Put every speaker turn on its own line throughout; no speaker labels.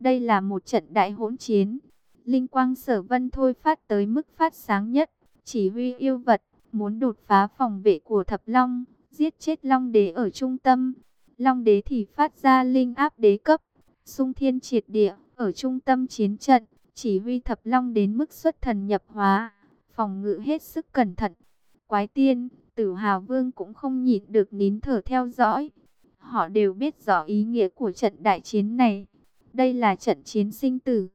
Đây là một trận đại hỗn chiến. Linh quang sở vân thôi phát tới mức phát sáng nhất, chỉ huy yêu vật, muốn đột phá phòng vệ của thập long, giết chết long đế ở trung tâm. Long đế thì phát ra linh áp đế cấp, sung thiên triệt địa, ở trung tâm chiến trận, chỉ huy thập long đến mức xuất thần nhập hóa, phòng ngự hết sức cẩn thận. Quái tiên, tử hào vương cũng không nhịn được nín thở theo dõi. Họ đều biết rõ ý nghĩa của trận đại chiến này. Đây là trận chiến sinh tử.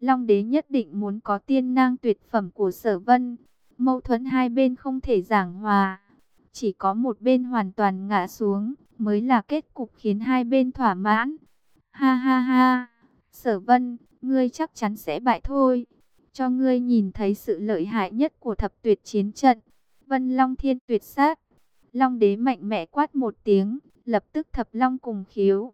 Long đế nhất định muốn có tiên nang tuyệt phẩm của sở vân. Mâu thuẫn hai bên không thể giảng hòa. Chỉ có một bên hoàn toàn ngã xuống mới là kết cục khiến hai bên thỏa mãn. Ha ha ha, sở vân, ngươi chắc chắn sẽ bại thôi. Cho ngươi nhìn thấy sự lợi hại nhất của thập tuyệt chiến trận. Vân Long Thiên tuyệt sát. Long đế mạnh mẽ quát một tiếng, lập tức thập long cùng khiếu.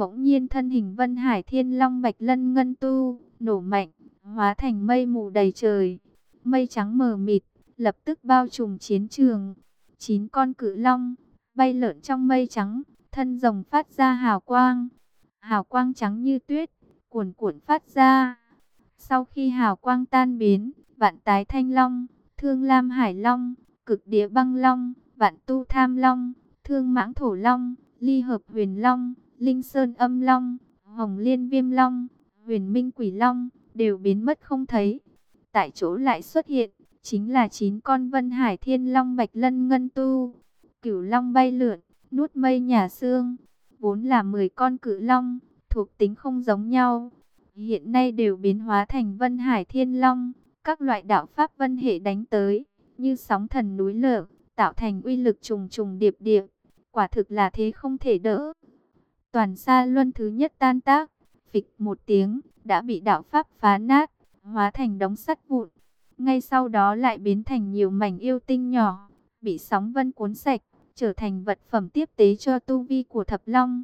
Bỗng nhiên thân hình Vân Hải Thiên Long Bạch Lân Ngân Tu, nổ mạnh, hóa thành mây mù đầy trời. Mây trắng mờ mịt, lập tức bao trùm chiến trường. Chín con cự long, bay lượn trong mây trắng, thân rồng phát ra hào quang. Hào quang trắng như tuyết, cuồn cuộn phát ra. Sau khi hào quang tan biến, vạn tái thanh long, thương lam hải long, cực địa băng long, vạn tu tham long, thương mãng thổ long, ly hợp huyền long, linh sơn âm long, hồng liên viêm long, huyền minh quỷ long, đều biến mất không thấy. Tại chỗ lại xuất hiện, chính là chín con vân hải thiên long bạch lân ngân tu. Cửu long bay lượn, nuốt mây nhà xương, vốn là 10 con cự long, thuộc tính không giống nhau. Hiện nay đều biến hóa thành vân hải thiên long, các loại đạo pháp vân hệ đánh tới, như sóng thần núi lở, tạo thành uy lực trùng trùng điệp điệp. Quả thực là thế không thể đỡ. Toàn xa luân thứ nhất tan tác, phịch một tiếng, đã bị đạo pháp phá nát, hóa thành đống sắt vụn. Ngay sau đó lại biến thành nhiều mảnh yêu tinh nhỏ, bị sóng vân cuốn sạch, trở thành vật phẩm tiếp tế cho tu vi của thập long.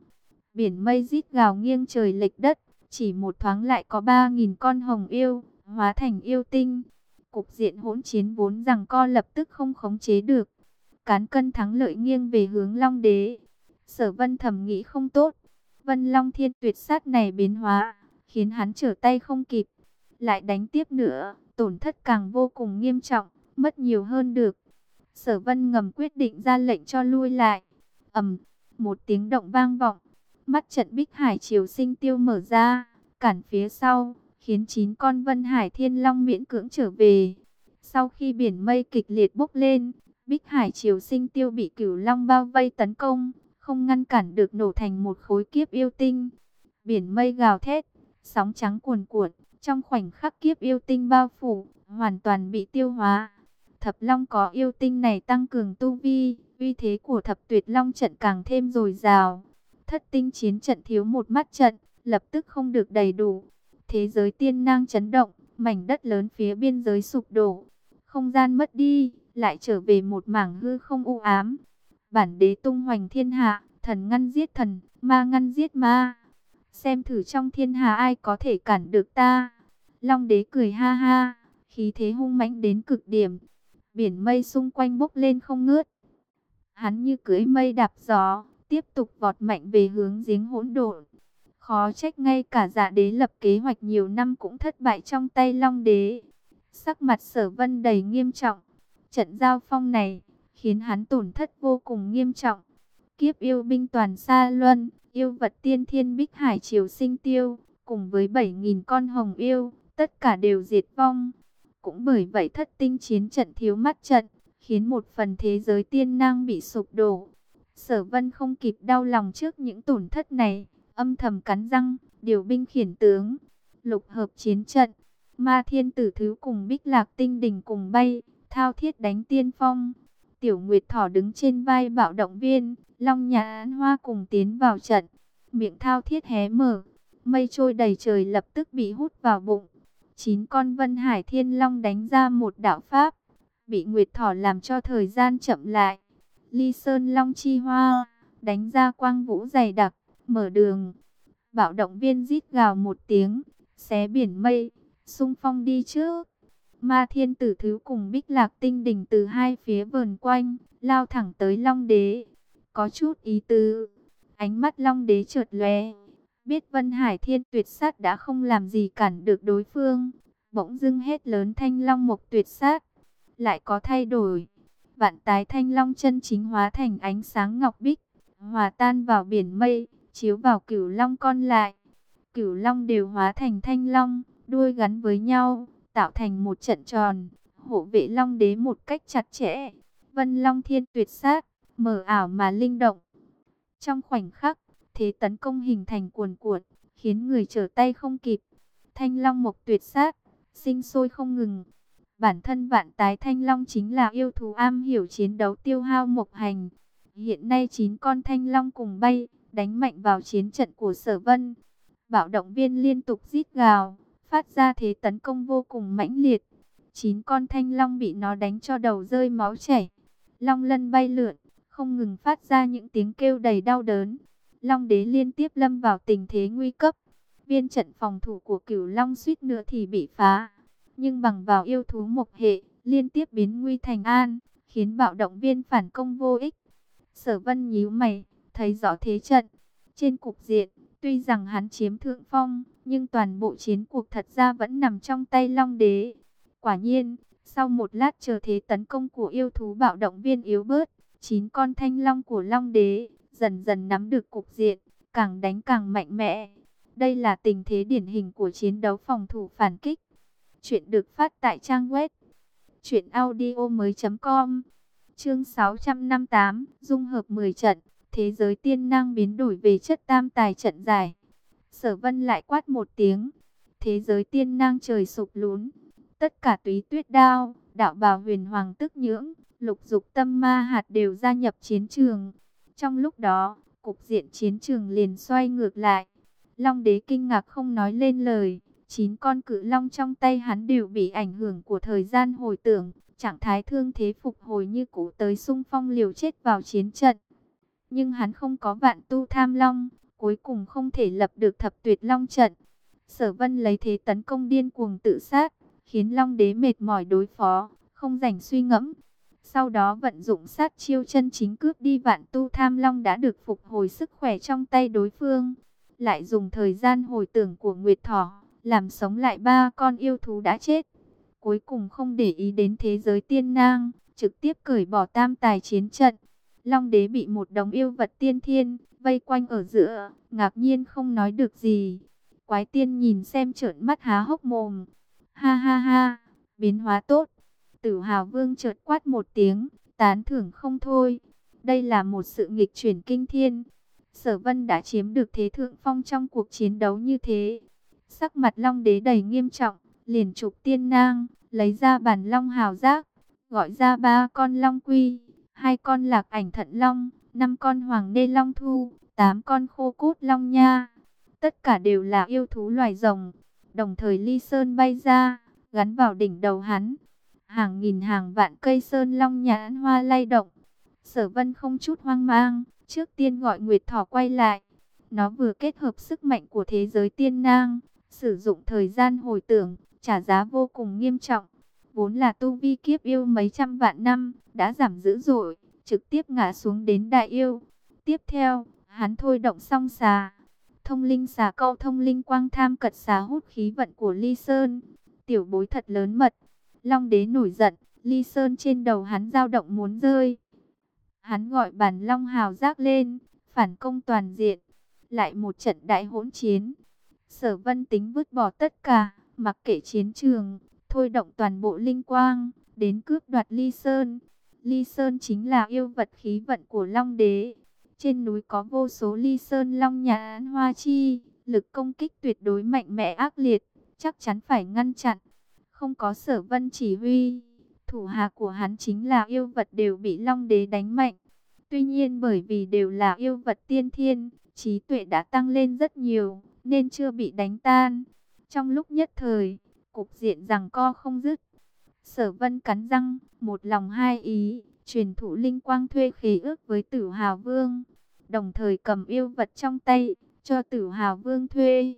Biển mây rít gào nghiêng trời lệch đất, chỉ một thoáng lại có 3.000 con hồng yêu, hóa thành yêu tinh. Cục diện hỗn chiến vốn rằng co lập tức không khống chế được. Cán cân thắng lợi nghiêng về hướng Long Đế. Sở vân thầm nghĩ không tốt. Vân Long Thiên tuyệt sát này biến hóa, khiến hắn trở tay không kịp. Lại đánh tiếp nữa, tổn thất càng vô cùng nghiêm trọng, mất nhiều hơn được. Sở vân ngầm quyết định ra lệnh cho lui lại. ầm, một tiếng động vang vọng. Mắt trận bích hải triều sinh tiêu mở ra, cản phía sau, khiến chín con vân hải thiên long miễn cưỡng trở về. Sau khi biển mây kịch liệt bốc lên, bích hải triều sinh tiêu bị cửu long bao vây tấn công, không ngăn cản được nổ thành một khối kiếp yêu tinh. Biển mây gào thét, sóng trắng cuồn cuộn, trong khoảnh khắc kiếp yêu tinh bao phủ, hoàn toàn bị tiêu hóa. Thập Long có yêu tinh này tăng cường tu vi, uy thế của thập tuyệt Long trận càng thêm dồi dào. Thất tinh chiến trận thiếu một mắt trận, lập tức không được đầy đủ. Thế giới tiên nang chấn động, mảnh đất lớn phía biên giới sụp đổ. Không gian mất đi, lại trở về một mảng hư không u ám. Bản đế tung hoành thiên hạ, thần ngăn giết thần, ma ngăn giết ma. Xem thử trong thiên hạ ai có thể cản được ta. Long đế cười ha ha, khí thế hung mãnh đến cực điểm. Biển mây xung quanh bốc lên không ngớt. Hắn như cưỡi mây đạp gió, tiếp tục vọt mạnh về hướng giếng hỗn độn. Khó trách ngay cả dạ đế lập kế hoạch nhiều năm cũng thất bại trong tay long đế. Sắc mặt sở vân đầy nghiêm trọng. Trận giao phong này, khiến hắn tổn thất vô cùng nghiêm trọng. Kiếp yêu binh toàn xa luân, yêu vật tiên thiên bích hải triều sinh tiêu, cùng với 7.000 con hồng yêu, tất cả đều diệt vong. Cũng bởi vậy thất tinh chiến trận thiếu mắt trận, khiến một phần thế giới tiên năng bị sụp đổ. Sở vân không kịp đau lòng trước những tổn thất này, âm thầm cắn răng, điều binh khiển tướng, lục hợp chiến trận. Ma thiên tử thứ cùng bích lạc tinh đỉnh cùng bay, thao thiết đánh tiên phong. Tiểu Nguyệt Thỏ đứng trên vai bạo động viên, Long Nhà Án Hoa cùng tiến vào trận. Miệng thao thiết hé mở, mây trôi đầy trời lập tức bị hút vào bụng. Chín con Vân Hải Thiên Long đánh ra một đạo pháp, bị Nguyệt Thỏ làm cho thời gian chậm lại. Ly Sơn Long Chi Hoa, đánh ra quang vũ dày đặc, mở đường. Bạo động viên rít gào một tiếng, xé biển mây, sung phong đi trước. Ma thiên tử thứ cùng bích lạc tinh đỉnh từ hai phía vờn quanh, lao thẳng tới Long Đế. Có chút ý tứ, ánh mắt Long Đế chợt lóe, Biết Vân Hải Thiên tuyệt sát đã không làm gì cản được đối phương. Bỗng dưng hết lớn thanh long mục tuyệt sát. Lại có thay đổi. Vạn tái thanh long chân chính hóa thành ánh sáng ngọc bích. Hòa tan vào biển mây. Chiếu vào cửu long con lại. Cửu long đều hóa thành thanh long. Đuôi gắn với nhau. Tạo thành một trận tròn. Hộ vệ long đế một cách chặt chẽ. Vân long thiên tuyệt sát. Mở ảo mà linh động. Trong khoảnh khắc thế tấn công hình thành cuồn cuộn, khiến người trở tay không kịp. Thanh Long Mộc tuyệt sát, sinh sôi không ngừng. Bản thân vạn tái Thanh Long chính là yêu thú am hiểu chiến đấu tiêu hao mộc hành. Hiện nay 9 con Thanh Long cùng bay, đánh mạnh vào chiến trận của Sở Vân. Bạo động viên liên tục rít gào, phát ra thế tấn công vô cùng mãnh liệt. Chín con Thanh Long bị nó đánh cho đầu rơi máu chảy. Long lân bay lượn, không ngừng phát ra những tiếng kêu đầy đau đớn. Long đế liên tiếp lâm vào tình thế nguy cấp. Viên trận phòng thủ của cửu Long suýt nữa thì bị phá. Nhưng bằng vào yêu thú mộc hệ, liên tiếp biến nguy thành an, khiến bạo động viên phản công vô ích. Sở vân nhíu mày, thấy rõ thế trận. Trên cục diện, tuy rằng hắn chiếm thượng phong, nhưng toàn bộ chiến cuộc thật ra vẫn nằm trong tay Long đế. Quả nhiên, sau một lát chờ thế tấn công của yêu thú bạo động viên yếu bớt, chín con thanh long của Long đế dần dần nắm được cục diện, càng đánh càng mạnh mẽ. Đây là tình thế điển hình của chiến đấu phòng thủ phản kích. Chuyện được phát tại trang web truyệnaudiomoi.com. Chương 658, dung hợp 10 trận, thế giới tiên năng biến đổi về chất tam tài trận giải. Sở Vân lại quát một tiếng, thế giới tiên năng trời sụp lún. Tất cả túy tuyết đao, đạo bào huyền hoàng tức nhưỡng, lục dục tâm ma hạt đều gia nhập chiến trường. Trong lúc đó, cục diện chiến trường liền xoay ngược lại. Long đế kinh ngạc không nói lên lời. Chín con cự long trong tay hắn đều bị ảnh hưởng của thời gian hồi tưởng. Trạng thái thương thế phục hồi như cũ tới sung phong liều chết vào chiến trận. Nhưng hắn không có vạn tu tham long. Cuối cùng không thể lập được thập tuyệt long trận. Sở vân lấy thế tấn công điên cuồng tự sát. Khiến long đế mệt mỏi đối phó. Không rảnh suy ngẫm. Sau đó vận dụng sát chiêu chân chính cướp đi vạn tu tham long đã được phục hồi sức khỏe trong tay đối phương. Lại dùng thời gian hồi tưởng của Nguyệt Thỏ, làm sống lại ba con yêu thú đã chết. Cuối cùng không để ý đến thế giới tiên nang, trực tiếp cởi bỏ tam tài chiến trận. Long đế bị một đống yêu vật tiên thiên, vây quanh ở giữa, ngạc nhiên không nói được gì. Quái tiên nhìn xem trợn mắt há hốc mồm. Ha ha ha, biến hóa tốt. Tử Hào Vương chợt quát một tiếng, tán thưởng không thôi. Đây là một sự nghịch chuyển kinh thiên. Sở Vân đã chiếm được thế thượng phong trong cuộc chiến đấu như thế. Sắc mặt Long Đế đầy nghiêm trọng, liền trục tiên nang, lấy ra bản Long Hào giác, gọi ra ba con Long Quy, hai con Lạc Ảnh Thận Long, năm con Hoàng Nê Long Thu, tám con Khô Cốt Long Nha. Tất cả đều là yêu thú loài rồng. Đồng thời Ly Sơn bay ra, gắn vào đỉnh đầu hắn hàng nghìn hàng vạn cây sơn long nhãn hoa lay động. Sở vân không chút hoang mang, trước tiên gọi Nguyệt Thỏ quay lại. Nó vừa kết hợp sức mạnh của thế giới tiên nang, sử dụng thời gian hồi tưởng, trả giá vô cùng nghiêm trọng. Vốn là tu vi kiếp yêu mấy trăm vạn năm, đã giảm dữ dội, trực tiếp ngã xuống đến đại yêu. Tiếp theo, hắn thôi động song xà. Thông linh xà câu thông linh quang tham cật xà hút khí vận của ly sơn. Tiểu bối thật lớn mật, Long đế nổi giận, ly sơn trên đầu hắn dao động muốn rơi. Hắn gọi bản Long hào giác lên, phản công toàn diện. Lại một trận đại hỗn chiến. Sở vân tính vứt bỏ tất cả, mặc kệ chiến trường, thôi động toàn bộ linh quang, đến cướp đoạt ly sơn. Ly sơn chính là yêu vật khí vận của Long đế. Trên núi có vô số ly sơn long nhà hoa chi, lực công kích tuyệt đối mạnh mẽ ác liệt, chắc chắn phải ngăn chặn. Không có sở vân chỉ huy, thủ hạ của hắn chính là yêu vật đều bị long đế đánh mạnh. Tuy nhiên bởi vì đều là yêu vật tiên thiên, trí tuệ đã tăng lên rất nhiều, nên chưa bị đánh tan. Trong lúc nhất thời, cục diện rằng co không dứt. Sở vân cắn răng, một lòng hai ý, truyền thủ linh quang thuê khế ước với tử hào vương. Đồng thời cầm yêu vật trong tay, cho tử hào vương thuê.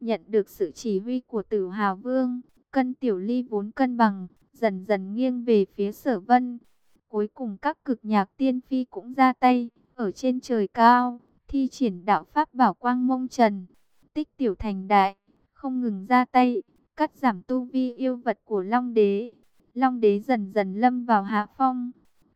Nhận được sự chỉ huy của tử hào vương, Cân tiểu ly vốn cân bằng, dần dần nghiêng về phía sở vân. Cuối cùng các cực nhạc tiên phi cũng ra tay, ở trên trời cao, thi triển đạo pháp bảo quang mông trần. tích tiểu thành đại, không ngừng ra tay, cắt giảm tu vi yêu vật của Long Đế. Long Đế dần dần lâm vào hạ phong.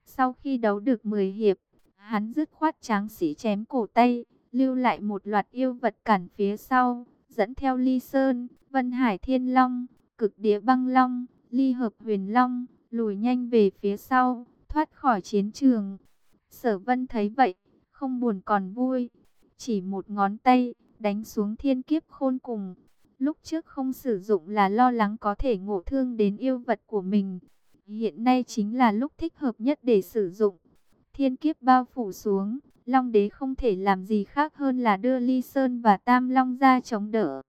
Sau khi đấu được 10 hiệp, hắn dứt khoát tráng sĩ chém cổ tay, lưu lại một loạt yêu vật cản phía sau, dẫn theo Ly Sơn, Vân Hải Thiên Long, Cực Địa Băng Long, Ly Hợp Huyền Long, lùi nhanh về phía sau, thoát khỏi chiến trường. Sở Vân thấy vậy, không buồn còn vui, chỉ một ngón tay, đánh xuống thiên kiếp khôn cùng. Lúc trước không sử dụng là lo lắng có thể ngộ thương đến yêu vật của mình. Hiện nay chính là lúc thích hợp nhất để sử dụng. Thiên kiếp bao phủ xuống, Long đế không thể làm gì khác hơn là đưa Ly Sơn và Tam Long ra chống đỡ.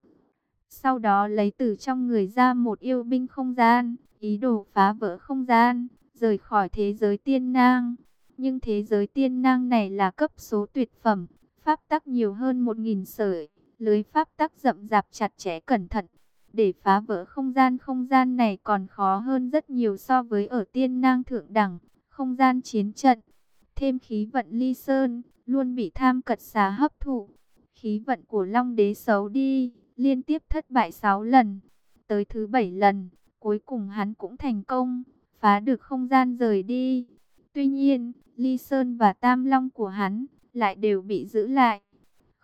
Sau đó lấy từ trong người ra một yêu binh không gian, ý đồ phá vỡ không gian, rời khỏi thế giới tiên nang. Nhưng thế giới tiên nang này là cấp số tuyệt phẩm, pháp tắc nhiều hơn một nghìn sợi, lưới pháp tắc rậm rạp chặt chẽ cẩn thận. Để phá vỡ không gian không gian này còn khó hơn rất nhiều so với ở tiên nang thượng đẳng, không gian chiến trận. Thêm khí vận ly sơn, luôn bị tham cật xá hấp thụ. Khí vận của Long Đế xấu đi, liên tiếp thất bại 6 lần. Tới thứ 7 lần, cuối cùng hắn cũng thành công, phá được không gian rời đi. Tuy nhiên, Ly Sơn và Tam Long của hắn lại đều bị giữ lại.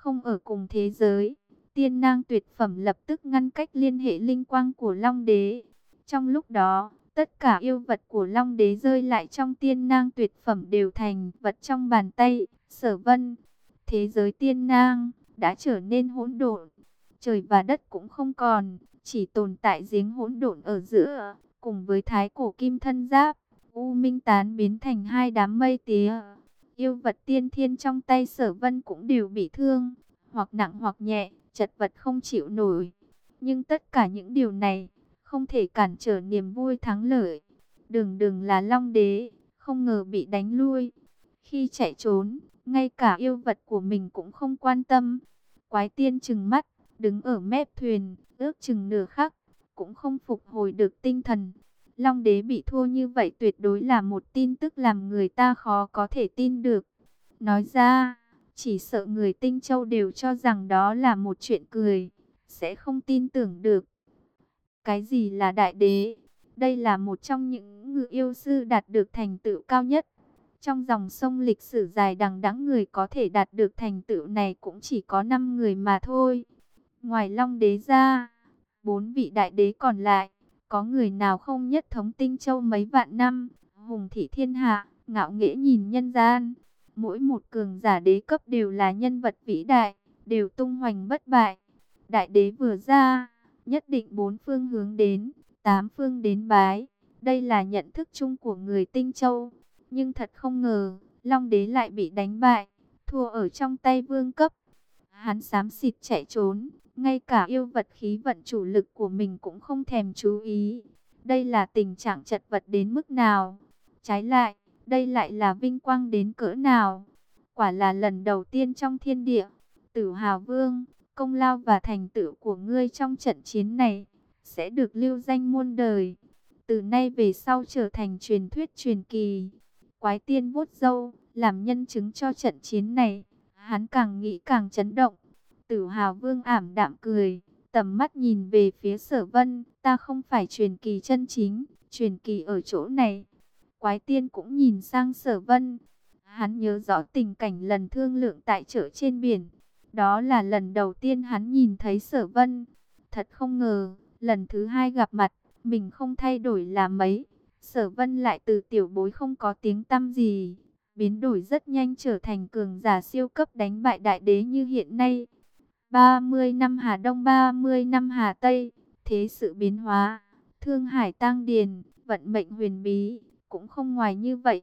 Không ở cùng thế giới, tiên nang tuyệt phẩm lập tức ngăn cách liên hệ linh quang của Long Đế. Trong lúc đó, tất cả yêu vật của Long Đế rơi lại trong tiên nang tuyệt phẩm đều thành vật trong bàn tay, sở vân. Thế giới tiên nang đã trở nên hỗn độn, trời và đất cũng không còn, chỉ tồn tại giếng hỗn độn ở giữa, cùng với thái cổ kim thân giáp, u minh tán biến thành hai đám mây tía. Yêu vật tiên thiên trong tay sở vân cũng đều bị thương, hoặc nặng hoặc nhẹ, chật vật không chịu nổi. Nhưng tất cả những điều này, không thể cản trở niềm vui thắng lợi. Đường đường là long đế, không ngờ bị đánh lui. Khi chạy trốn, ngay cả yêu vật của mình cũng không quan tâm. Quái tiên chừng mắt, đứng ở mép thuyền, ước chừng nửa khắc, cũng không phục hồi được tinh thần. Long đế bị thua như vậy tuyệt đối là một tin tức làm người ta khó có thể tin được. Nói ra, chỉ sợ người tinh châu đều cho rằng đó là một chuyện cười, sẽ không tin tưởng được. Cái gì là đại đế? Đây là một trong những ngự yêu sư đạt được thành tựu cao nhất. Trong dòng sông lịch sử dài đằng đẵng người có thể đạt được thành tựu này cũng chỉ có 5 người mà thôi. Ngoài Long đế ra, bốn vị đại đế còn lại, có người nào không nhất thống tinh châu mấy vạn năm, hùng thị thiên hạ, ngạo nghễ nhìn nhân gian. Mỗi một cường giả đế cấp đều là nhân vật vĩ đại, đều tung hoành bất bại. Đại đế vừa ra, nhất định bốn phương hướng đến, tám phương đến bái. Đây là nhận thức chung của người tinh châu. Nhưng thật không ngờ, Long đế lại bị đánh bại, thua ở trong tay vương cấp. Hắn xám xịt chạy trốn, ngay cả yêu vật khí vận chủ lực của mình cũng không thèm chú ý. Đây là tình trạng chật vật đến mức nào? Trái lại, đây lại là vinh quang đến cỡ nào? Quả là lần đầu tiên trong thiên địa, tử hào vương, công lao và thành tựu của ngươi trong trận chiến này, sẽ được lưu danh muôn đời. Từ nay về sau trở thành truyền thuyết truyền kỳ. Quái tiên vuốt dâu, làm nhân chứng cho trận chiến này, hắn càng nghĩ càng chấn động. Tử hào vương ảm đạm cười, tầm mắt nhìn về phía sở vân, ta không phải truyền kỳ chân chính, truyền kỳ ở chỗ này. Quái tiên cũng nhìn sang sở vân, hắn nhớ rõ tình cảnh lần thương lượng tại chợ trên biển. Đó là lần đầu tiên hắn nhìn thấy sở vân. Thật không ngờ, lần thứ hai gặp mặt, mình không thay đổi là mấy. Sở vân lại từ tiểu bối không có tiếng tăm gì, biến đổi rất nhanh trở thành cường giả siêu cấp đánh bại đại đế như hiện nay. 30 năm Hà Đông 30 năm Hà Tây, thế sự biến hóa, thương hải tăng điền, vận mệnh huyền bí, cũng không ngoài như vậy.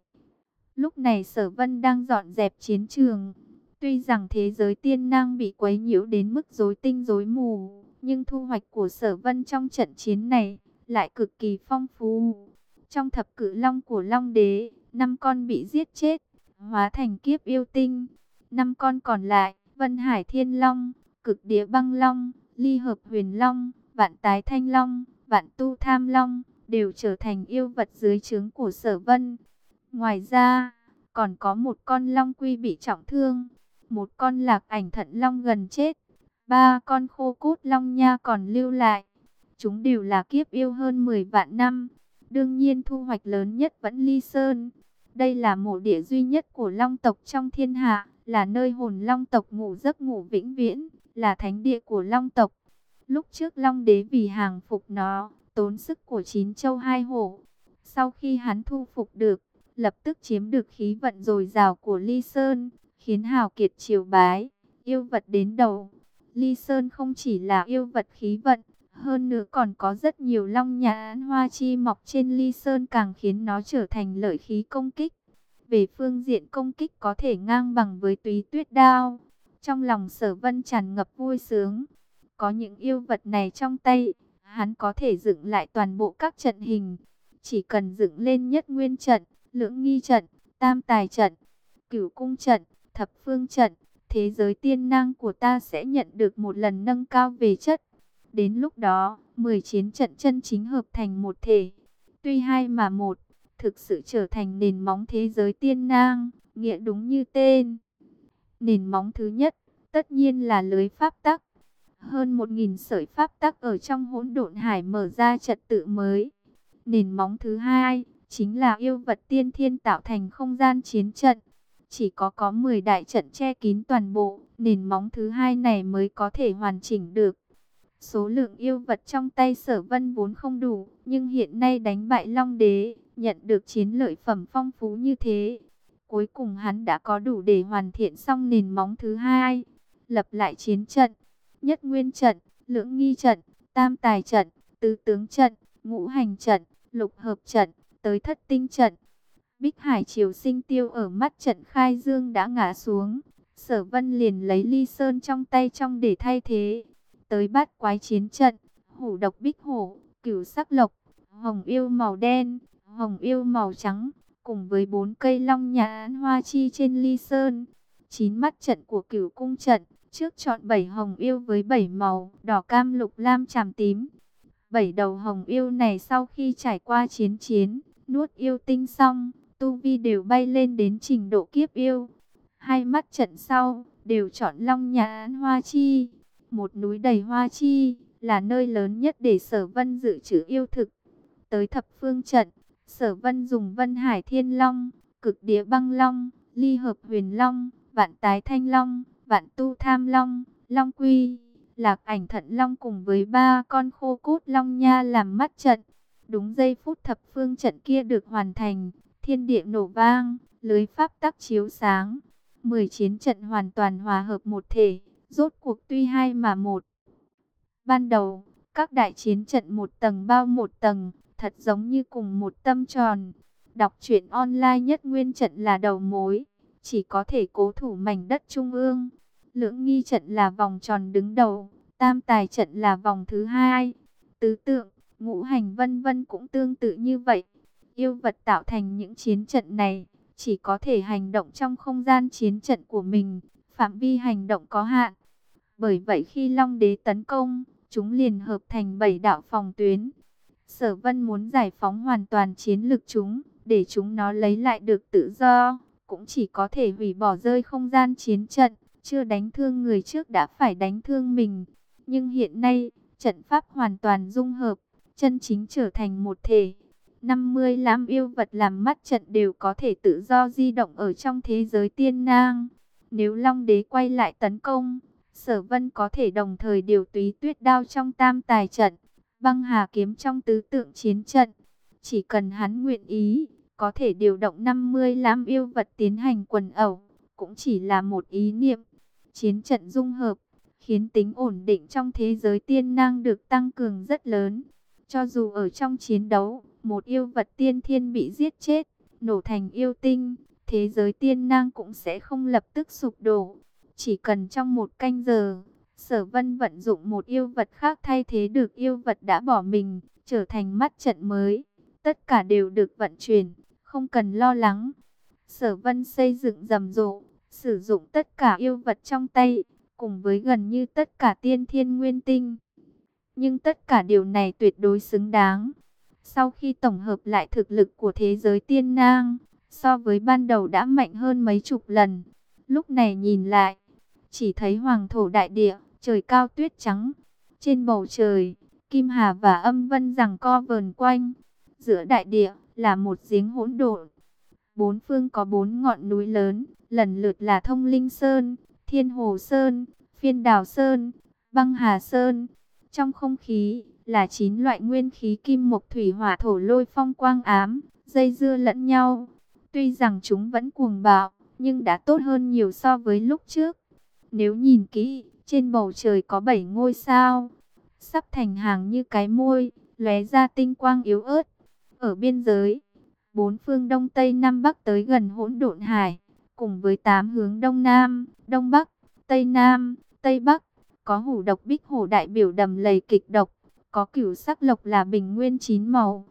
Lúc này sở vân đang dọn dẹp chiến trường, tuy rằng thế giới tiên năng bị quấy nhiễu đến mức rối tinh rối mù, nhưng thu hoạch của sở vân trong trận chiến này lại cực kỳ phong phú. Trong thập cử long của long đế, năm con bị giết chết, hóa thành kiếp yêu tinh, năm con còn lại, Vân Hải Thiên Long, cực địa băng long, ly hợp huyền long, vạn tái thanh long, vạn tu tham long, đều trở thành yêu vật dưới trướng của sở vân. Ngoài ra, còn có một con long quy bị trọng thương, một con lạc ảnh thận long gần chết, Ba con khô cốt long nha còn lưu lại. Chúng đều là kiếp yêu hơn 10 vạn năm. Đương nhiên thu hoạch lớn nhất vẫn ly sơn. Đây là mộ địa duy nhất của long tộc trong thiên hạ, là nơi hồn long tộc ngủ giấc ngủ vĩnh viễn, là thánh địa của long tộc. Lúc trước long đế vì hàng phục nó, tốn sức của chín châu hai hổ. Sau khi hắn thu phục được, lập tức chiếm được khí vận dồi dào của Ly Sơn, khiến hào kiệt triều bái, yêu vật đến đầu. Ly Sơn không chỉ là yêu vật khí vận, hơn nữa còn có rất nhiều long nhãn hoa chi mọc trên ly sơn càng khiến nó trở thành lợi khí công kích. Về phương diện công kích có thể ngang bằng với túy tuyết đao. Trong lòng sở vân tràn ngập vui sướng. Có những yêu vật này trong tay, hắn có thể dựng lại toàn bộ các trận hình. Chỉ cần dựng lên nhất nguyên trận, lưỡng nghi trận, tam tài trận, cửu cung trận, thập phương trận. Thế giới tiên năng của ta sẽ nhận được một lần nâng cao về chất Đến lúc đó, 10 chiến trận chân chính hợp thành một thể. Tuy hai mà một, thực sự trở thành nền móng thế giới tiên năng nghĩa đúng như tên. Nền móng thứ nhất, tất nhiên là lưới pháp tắc. Hơn 1.000 sợi pháp tắc ở trong hỗn độn hải mở ra trật tự mới. Nền móng thứ hai, chính là yêu vật tiên thiên tạo thành không gian chiến trận. Chỉ có có 10 đại trận che kín toàn bộ, nền móng thứ hai này mới có thể hoàn chỉnh được. Số lượng yêu vật trong tay sở vân vốn không đủ, nhưng hiện nay đánh bại Long Đế, nhận được chiến lợi phẩm phong phú như thế. Cuối cùng hắn đã có đủ để hoàn thiện xong nền móng thứ hai, lập lại chiến trận, nhất nguyên trận, lưỡng nghi trận, tam tài trận, tứ tướng trận, ngũ hành trận, lục hợp trận, tới thất tinh trận. Bích Hải Triều sinh tiêu ở mắt trận khai dương đã ngã xuống. Sở vân liền lấy ly sơn trong tay trong để thay thế tới bát quái chiến trận, hổ độc bích hổ, cửu sắc lộc, hồng yêu màu đen, hồng yêu màu trắng, cùng với bốn cây long nhãn hoa chi trên ly sơn. Chín mắt trận của cửu cung trận, trước chọn bảy hồng yêu với bảy màu, đỏ cam lục lam tràm tím. Bảy đầu hồng yêu này sau khi trải qua chiến chiến, nuốt yêu tinh xong, tu vi đều bay lên đến trình độ kiếp yêu. Hai mắt trận sau, đều chọn long nhãn hoa chi một núi đầy hoa chi, là nơi lớn nhất để sở vân dự trữ yêu thực. Tới thập phương trận, sở vân dùng vân hải thiên long, cực địa băng long, ly hợp huyền long, vạn tái thanh long, vạn tu tham long, long quy, lạc ảnh thận long cùng với ba con khô cốt long nha làm mắt trận. Đúng giây phút thập phương trận kia được hoàn thành, thiên địa nổ vang, lưới pháp tắc chiếu sáng. Mười chiến trận hoàn toàn hòa hợp một thể. Rốt cuộc tuy hai mà một. Ban đầu, các đại chiến trận một tầng bao một tầng, thật giống như cùng một tâm tròn. Đọc truyện online nhất nguyên trận là đầu mối, chỉ có thể cố thủ mảnh đất trung ương. Lưỡng nghi trận là vòng tròn đứng đầu, tam tài trận là vòng thứ hai. Tứ tượng, ngũ hành vân vân cũng tương tự như vậy. Yêu vật tạo thành những chiến trận này, chỉ có thể hành động trong không gian chiến trận của mình, phạm vi hành động có hạn. Bởi vậy khi Long Đế tấn công, chúng liền hợp thành bảy đạo phòng tuyến. Sở Vân muốn giải phóng hoàn toàn chiến lực chúng, để chúng nó lấy lại được tự do, cũng chỉ có thể hủy bỏ rơi không gian chiến trận, chưa đánh thương người trước đã phải đánh thương mình. Nhưng hiện nay, trận pháp hoàn toàn dung hợp, chân chính trở thành một thể. 50 lãm yêu vật làm mắt trận đều có thể tự do di động ở trong thế giới tiên nang. Nếu Long Đế quay lại tấn công, Sở Vân có thể đồng thời điều túy tuyết đao trong tam tài trận, băng hà kiếm trong tứ tượng chiến trận. Chỉ cần hắn nguyện ý, có thể điều động 50 lam yêu vật tiến hành quần ẩu, cũng chỉ là một ý niệm. Chiến trận dung hợp, khiến tính ổn định trong thế giới tiên năng được tăng cường rất lớn. Cho dù ở trong chiến đấu, một yêu vật tiên thiên bị giết chết, nổ thành yêu tinh, thế giới tiên năng cũng sẽ không lập tức sụp đổ. Chỉ cần trong một canh giờ, sở vân vận dụng một yêu vật khác thay thế được yêu vật đã bỏ mình, trở thành mắt trận mới. Tất cả đều được vận chuyển, không cần lo lắng. Sở vân xây dựng rầm rộ, sử dụng tất cả yêu vật trong tay, cùng với gần như tất cả tiên thiên nguyên tinh. Nhưng tất cả điều này tuyệt đối xứng đáng. Sau khi tổng hợp lại thực lực của thế giới tiên nang, so với ban đầu đã mạnh hơn mấy chục lần. Lúc này nhìn lại, chỉ thấy hoàng thổ đại địa, trời cao tuyết trắng. Trên bầu trời, Kim Hà và âm vân rằng co vờn quanh. Giữa đại địa là một giếng hỗn độn. Bốn phương có bốn ngọn núi lớn, lần lượt là Thông Linh Sơn, Thiên Hồ Sơn, Phiên Đào Sơn, Băng Hà Sơn. Trong không khí là chín loại nguyên khí kim mộc thủy hỏa thổ lôi phong quang ám, dây dưa lẫn nhau. Tuy rằng chúng vẫn cuồng bạo, nhưng đã tốt hơn nhiều so với lúc trước. Nếu nhìn kỹ, trên bầu trời có bảy ngôi sao, sắp thành hàng như cái môi, lóe ra tinh quang yếu ớt. Ở biên giới, bốn phương đông tây nam bắc tới gần hỗn độn hải, cùng với tám hướng đông nam, đông bắc, tây nam, tây bắc, có hủ độc bích hổ đại biểu đầm lầy kịch độc, có cửu sắc lộc là bình nguyên chín màu.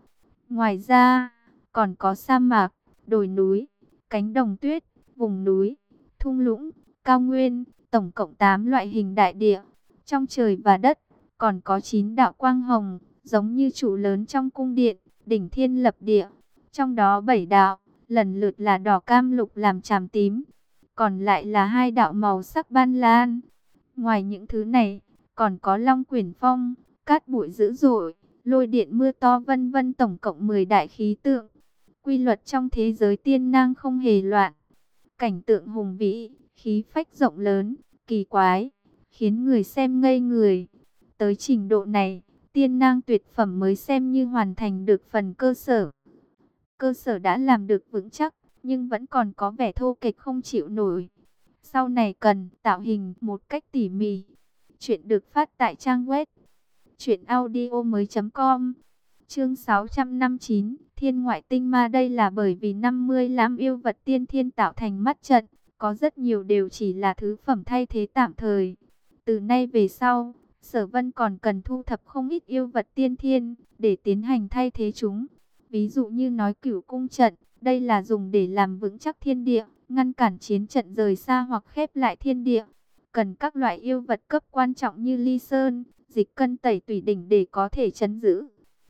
Ngoài ra, còn có sa mạc, đồi núi, cánh đồng tuyết, vùng núi, thung lũng, cao nguyên, tổng cộng 8 loại hình đại địa. Trong trời và đất, còn có 9 đạo quang hồng, giống như trụ lớn trong cung điện, đỉnh thiên lập địa. Trong đó 7 đạo, lần lượt là đỏ cam lục làm tràm tím, còn lại là hai đạo màu sắc ban lan. Ngoài những thứ này, còn có long quyển phong, cát bụi dữ dội, lôi điện mưa to vân vân tổng cộng 10 đại khí tượng. Quy luật trong thế giới tiên năng không hề loạn. Cảnh tượng hùng vĩ, khí phách rộng lớn, kỳ quái, khiến người xem ngây người. Tới trình độ này, tiên năng tuyệt phẩm mới xem như hoàn thành được phần cơ sở. Cơ sở đã làm được vững chắc, nhưng vẫn còn có vẻ thô kệch không chịu nổi. Sau này cần tạo hình một cách tỉ mỉ. Chuyện được phát tại trang web truyệnaudiomoi.com. Chương 659, Thiên ngoại tinh ma đây là bởi vì 50 lãm yêu vật tiên thiên tạo thành mắt trận, có rất nhiều đều chỉ là thứ phẩm thay thế tạm thời. Từ nay về sau, Sở Vân còn cần thu thập không ít yêu vật tiên thiên để tiến hành thay thế chúng. Ví dụ như nói Cửu cung trận, đây là dùng để làm vững chắc thiên địa, ngăn cản chiến trận rời xa hoặc khép lại thiên địa. Cần các loại yêu vật cấp quan trọng như ly sơn, dịch cân tẩy tủy đỉnh để có thể chấn giữ.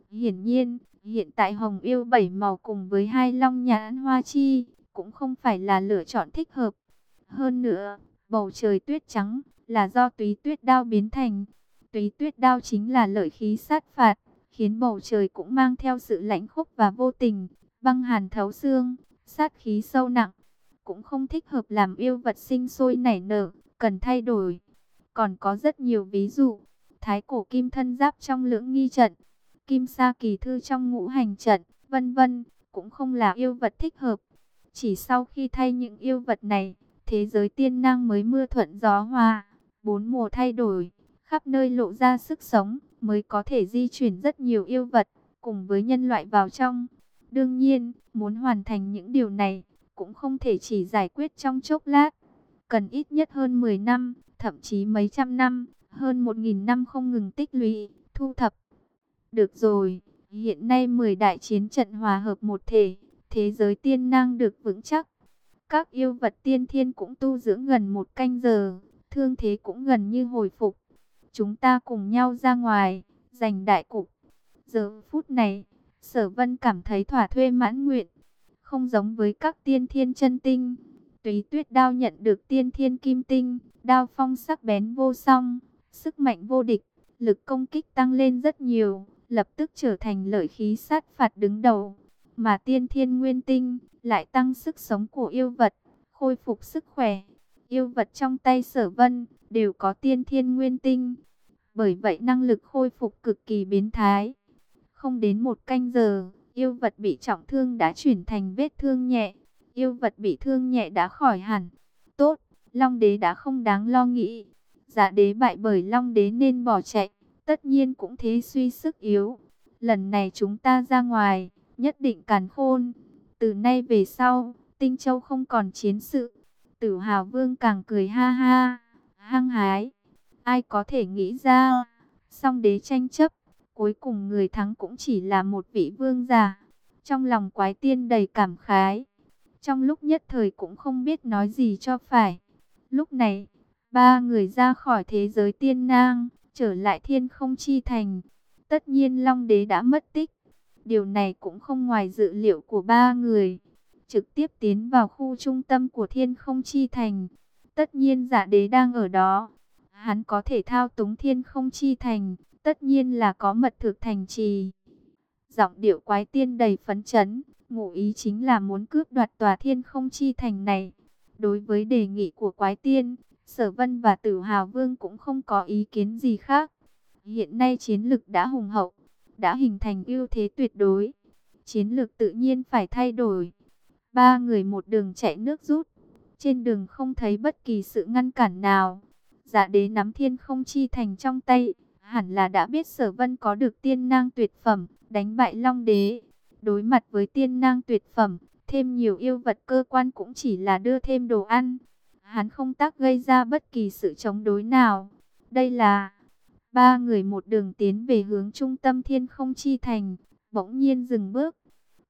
Hiển nhiên, hiện tại hồng yêu bảy màu cùng với hai long nhãn hoa chi, cũng không phải là lựa chọn thích hợp. Hơn nữa, bầu trời tuyết trắng là do túy tuyết đao biến thành. Túy tuyết đao chính là lợi khí sát phạt, khiến bầu trời cũng mang theo sự lãnh khốc và vô tình, băng hàn thấu xương, sát khí sâu nặng. Cũng không thích hợp làm yêu vật sinh sôi nảy nở, cần thay đổi. Còn có rất nhiều ví dụ, thái cổ kim thân giáp trong lưỡng nghi trận, kim sa kỳ thư trong ngũ hành trận, vân vân, cũng không là yêu vật thích hợp. Chỉ sau khi thay những yêu vật này, thế giới tiên năng mới mưa thuận gió hòa, bốn mùa thay đổi, khắp nơi lộ ra sức sống, mới có thể di chuyển rất nhiều yêu vật, cùng với nhân loại vào trong. Đương nhiên, muốn hoàn thành những điều này, cũng không thể chỉ giải quyết trong chốc lát. Cần ít nhất hơn 10 năm, thậm chí mấy trăm năm, hơn 1.000 năm không ngừng tích lũy, thu thập. Được rồi, hiện nay 10 đại chiến trận hòa hợp một thể, thế giới tiên năng được vững chắc. Các yêu vật tiên thiên cũng tu dưỡng gần một canh giờ, thương thế cũng gần như hồi phục. Chúng ta cùng nhau ra ngoài, giành đại cục. Giờ phút này, sở vân cảm thấy thỏa thuê mãn nguyện, không giống với các tiên thiên chân tinh. Túy tuyết đao nhận được tiên thiên kim tinh, đao phong sắc bén vô song, sức mạnh vô địch, lực công kích tăng lên rất nhiều, lập tức trở thành lợi khí sát phạt đứng đầu. Mà tiên thiên nguyên tinh lại tăng sức sống của yêu vật, khôi phục sức khỏe. Yêu vật trong tay sở vân đều có tiên thiên nguyên tinh. Bởi vậy năng lực khôi phục cực kỳ biến thái. Không đến một canh giờ, yêu vật bị trọng thương đã chuyển thành vết thương nhẹ. Yêu vật bị thương nhẹ đã khỏi hẳn. Tốt, Long đế đã không đáng lo nghĩ. Giả đế bại bởi Long đế nên bỏ chạy. Tất nhiên cũng thế suy sức yếu. Lần này chúng ta ra ngoài, nhất định càn khôn. Từ nay về sau, Tinh Châu không còn chiến sự. Tử Hào Vương càng cười ha ha, hăng hái. Ai có thể nghĩ ra, song đế tranh chấp, cuối cùng người thắng cũng chỉ là một vị vương già. Trong lòng quái tiên đầy cảm khái. Trong lúc nhất thời cũng không biết nói gì cho phải. Lúc này, ba người ra khỏi thế giới tiên nang, trở lại thiên không chi thành. Tất nhiên Long Đế đã mất tích. Điều này cũng không ngoài dự liệu của ba người. Trực tiếp tiến vào khu trung tâm của thiên không chi thành. Tất nhiên giả đế đang ở đó. Hắn có thể thao túng thiên không chi thành, tất nhiên là có mật thực thành trì. Giọng điệu quái tiên đầy phấn chấn, ngụ ý chính là muốn cướp đoạt tòa thiên không chi thành này. Đối với đề nghị của quái tiên, Sở Vân và Tử Hào Vương cũng không có ý kiến gì khác. Hiện nay chiến lực đã hùng hậu, đã hình thành ưu thế tuyệt đối. Chiến lược tự nhiên phải thay đổi. Ba người một đường chạy nước rút. Trên đường không thấy bất kỳ sự ngăn cản nào. Dạ đế nắm thiên không chi thành trong tay. Hẳn là đã biết sở vân có được tiên nang tuyệt phẩm, đánh bại long đế. Đối mặt với tiên nang tuyệt phẩm, thêm nhiều yêu vật cơ quan cũng chỉ là đưa thêm đồ ăn. Hắn không tác gây ra bất kỳ sự chống đối nào. Đây là ba người một đường tiến về hướng trung tâm thiên không chi thành, bỗng nhiên dừng bước.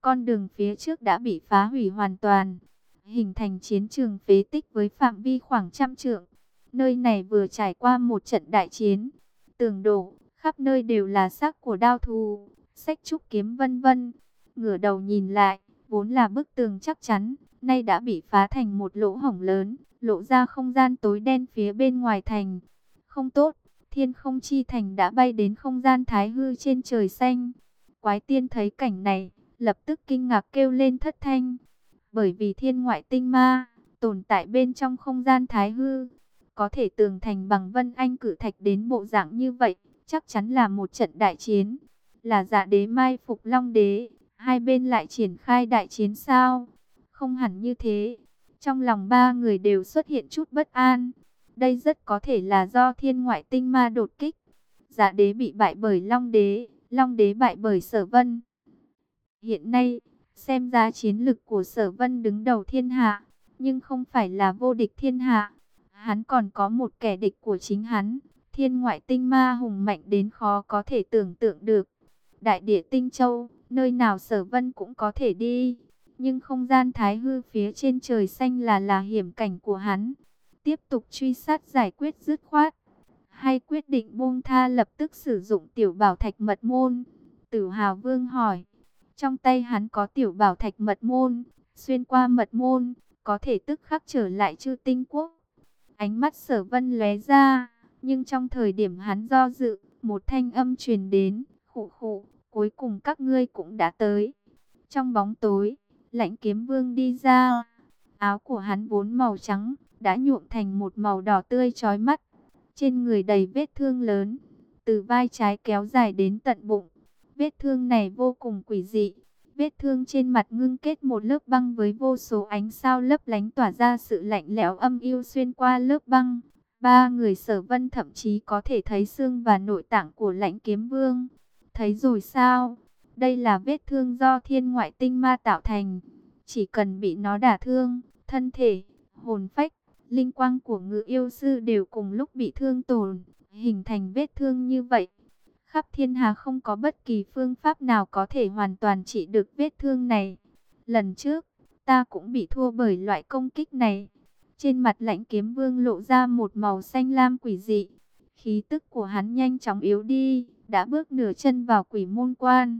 Con đường phía trước đã bị phá hủy hoàn toàn, hình thành chiến trường phế tích với phạm vi khoảng trăm trượng. Nơi này vừa trải qua một trận đại chiến, tường đổ, khắp nơi đều là xác của đao thù, sách trúc kiếm vân vân. Ngửa đầu nhìn lại, vốn là bức tường chắc chắn, nay đã bị phá thành một lỗ hổng lớn, lộ ra không gian tối đen phía bên ngoài thành. Không tốt, thiên không chi thành đã bay đến không gian thái hư trên trời xanh. Quái tiên thấy cảnh này, lập tức kinh ngạc kêu lên thất thanh. Bởi vì thiên ngoại tinh ma, tồn tại bên trong không gian thái hư, có thể tường thành bằng vân anh cử thạch đến bộ dạng như vậy, chắc chắn là một trận đại chiến. Là dạ đế mai phục long đế, hai bên lại triển khai đại chiến sao? Không hẳn như thế. Trong lòng ba người đều xuất hiện chút bất an. Đây rất có thể là do thiên ngoại tinh ma đột kích. Dạ đế bị bại bởi long đế, long đế bại bởi sở vân. Hiện nay, xem ra chiến lực của sở vân đứng đầu thiên hạ, nhưng không phải là vô địch thiên hạ. Hắn còn có một kẻ địch của chính hắn, thiên ngoại tinh ma hùng mạnh đến khó có thể tưởng tượng được. Đại địa tinh châu, nơi nào sở vân cũng có thể đi, nhưng không gian thái hư phía trên trời xanh là là hiểm cảnh của hắn. Tiếp tục truy sát giải quyết dứt khoát, hay quyết định buông tha lập tức sử dụng tiểu bảo thạch mật môn. Tử Hào Vương hỏi. Trong tay hắn có tiểu bảo thạch mật môn, xuyên qua mật môn, có thể tức khắc trở lại chư tinh quốc. Ánh mắt sở vân lóe ra, nhưng trong thời điểm hắn do dự, một thanh âm truyền đến, khụ khụ, cuối cùng các ngươi cũng đã tới. Trong bóng tối, lãnh kiếm vương đi ra, áo của hắn vốn màu trắng, đã nhuộm thành một màu đỏ tươi chói mắt. Trên người đầy vết thương lớn, từ vai trái kéo dài đến tận bụng, Vết thương này vô cùng quỷ dị. Vết thương trên mặt ngưng kết một lớp băng với vô số ánh sao lấp lánh tỏa ra sự lạnh lẽo âm yêu xuyên qua lớp băng. Ba người sở vân thậm chí có thể thấy xương và nội tạng của lãnh kiếm vương. Thấy rồi sao? Đây là vết thương do thiên ngoại tinh ma tạo thành. Chỉ cần bị nó đả thương, thân thể, hồn phách, linh quang của ngự yêu sư đều cùng lúc bị thương tổn, hình thành vết thương như vậy. Khắp thiên hà không có bất kỳ phương pháp nào có thể hoàn toàn trị được vết thương này. Lần trước, ta cũng bị thua bởi loại công kích này. Trên mặt lãnh kiếm vương lộ ra một màu xanh lam quỷ dị. Khí tức của hắn nhanh chóng yếu đi, đã bước nửa chân vào quỷ môn quan.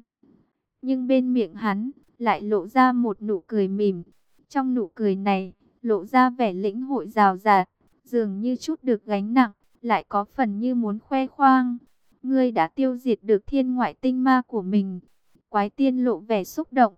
Nhưng bên miệng hắn, lại lộ ra một nụ cười mỉm. Trong nụ cười này, lộ ra vẻ lĩnh hội rào rạt, dường như chút được gánh nặng, lại có phần như muốn khoe khoang ngươi đã tiêu diệt được thiên ngoại tinh ma của mình. Quái tiên lộ vẻ xúc động.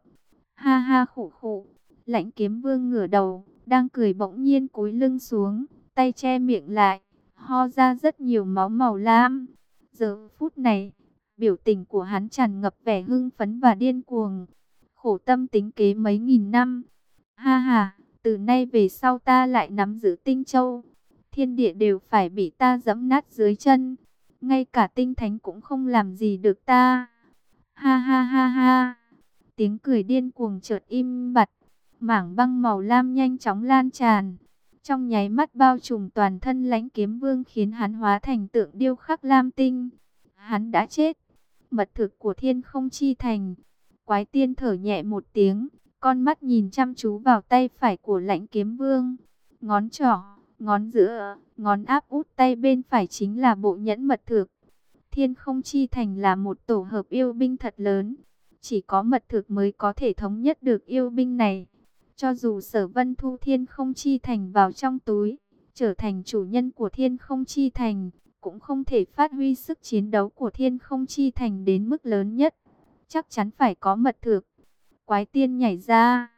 Ha ha khổ khổ. Lãnh kiếm vương ngửa đầu, đang cười bỗng nhiên cúi lưng xuống, tay che miệng lại, ho ra rất nhiều máu màu lam. Giờ phút này, biểu tình của hắn tràn ngập vẻ hưng phấn và điên cuồng. Khổ tâm tính kế mấy nghìn năm. Ha ha, từ nay về sau ta lại nắm giữ tinh châu. Thiên địa đều phải bị ta dẫm nát dưới chân ngay cả tinh thánh cũng không làm gì được ta. Ha ha ha ha. Tiếng cười điên cuồng chợt im bặt, mảng băng màu lam nhanh chóng lan tràn. Trong nháy mắt bao trùm toàn thân lãnh kiếm vương khiến hắn hóa thành tượng điêu khắc lam tinh. Hắn đã chết. Mật thực của thiên không chi thành. Quái tiên thở nhẹ một tiếng, con mắt nhìn chăm chú vào tay phải của lãnh kiếm vương. Ngón trỏ, ngón giữa, ngón áp út tay bên phải chính là bộ nhẫn mật thực. Thiên không chi thành là một tổ hợp yêu binh thật lớn. Chỉ có mật thực mới có thể thống nhất được yêu binh này. Cho dù sở vân thu thiên không chi thành vào trong túi, trở thành chủ nhân của thiên không chi thành, cũng không thể phát huy sức chiến đấu của thiên không chi thành đến mức lớn nhất. Chắc chắn phải có mật thực. Quái tiên nhảy ra,